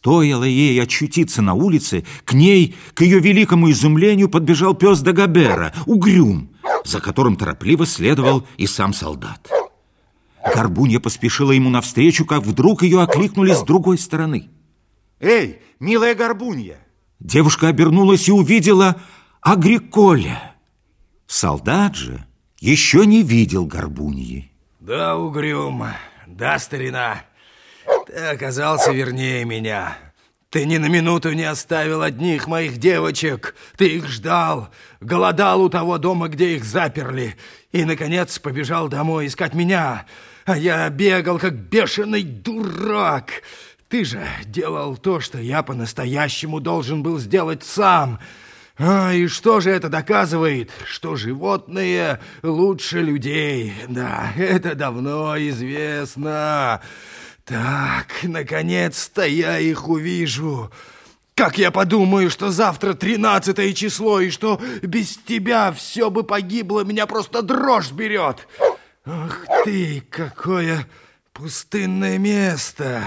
Стоило ей очутиться на улице, к ней, к ее великому изумлению, подбежал пес Дагобера, угрюм, за которым торопливо следовал и сам солдат. Горбунья поспешила ему навстречу, как вдруг ее окликнули с другой стороны. «Эй, милая Горбунья!» Девушка обернулась и увидела Агриколя. Солдат же еще не видел Горбуньи. Да, угрюм, да, старина, ты оказался вернее меня. Ты ни на минуту не оставил одних моих девочек. Ты их ждал, голодал у того дома, где их заперли, и, наконец, побежал домой искать меня. А я бегал, как бешеный дурак. Ты же делал то, что я по-настоящему должен был сделать сам. А, и что же это доказывает? Что животные лучше людей. Да, это давно известно. Так, наконец-то я их увижу. Как я подумаю, что завтра тринадцатое число, и что без тебя все бы погибло, меня просто дрожь берет. Ах ты, какое пустынное место.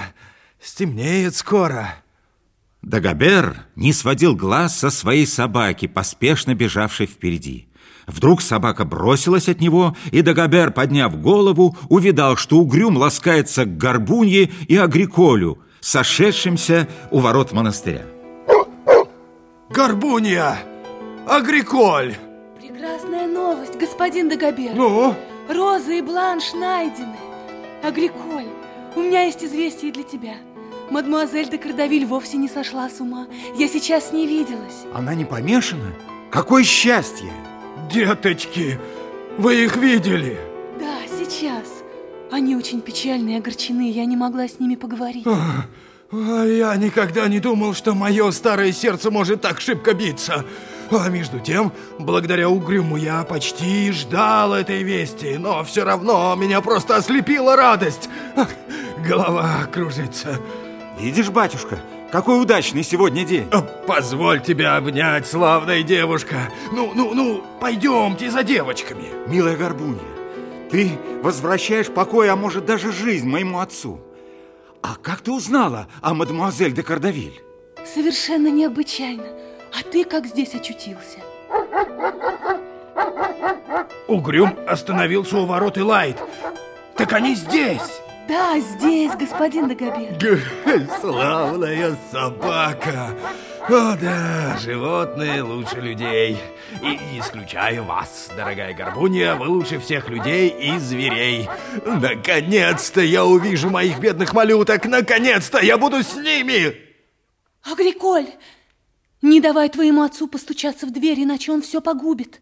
Стемнеет скоро. Дагобер не сводил глаз со своей собаки, поспешно бежавшей впереди. Вдруг собака бросилась от него, и Дагобер, подняв голову, увидал, что угрюм ласкается к горбунье и агриколю, сошедшимся у ворот монастыря. Горбунья! Агриколь! Прекрасная новость, господин Дагобер. Ну? Роза и Бланш найдены. Агриколь, у меня есть известие для тебя. Мадемуазель де Кардавиль вовсе не сошла с ума. Я сейчас с ней виделась. Она не помешана? Какое счастье! Деточки, вы их видели? Да, сейчас. Они очень печальны и огорчены, я не могла с ними поговорить. А, а я никогда не думал, что мое старое сердце может так шибко биться. А между тем, благодаря угрюму я почти ждал этой вести, но все равно меня просто ослепила радость. Ах, голова кружится. Видишь, батюшка, какой удачный сегодня день. А, позволь тебя обнять, славная девушка. Ну, ну, ну, пойдемте за девочками. Милая Горбунья, ты возвращаешь покой, а может даже жизнь моему отцу. А как ты узнала о мадемуазель де Кардавиль? Совершенно необычайно. А ты как здесь очутился? Угрюм остановился у ворот и лает. Так они здесь! Да, здесь, господин Дагобер. Славная собака! О да, животные лучше людей. И исключаю вас, дорогая Горбунья, вы лучше всех людей и зверей. Наконец-то я увижу моих бедных малюток, наконец-то я буду с ними! Агриколь, не давай твоему отцу постучаться в дверь, иначе он все погубит.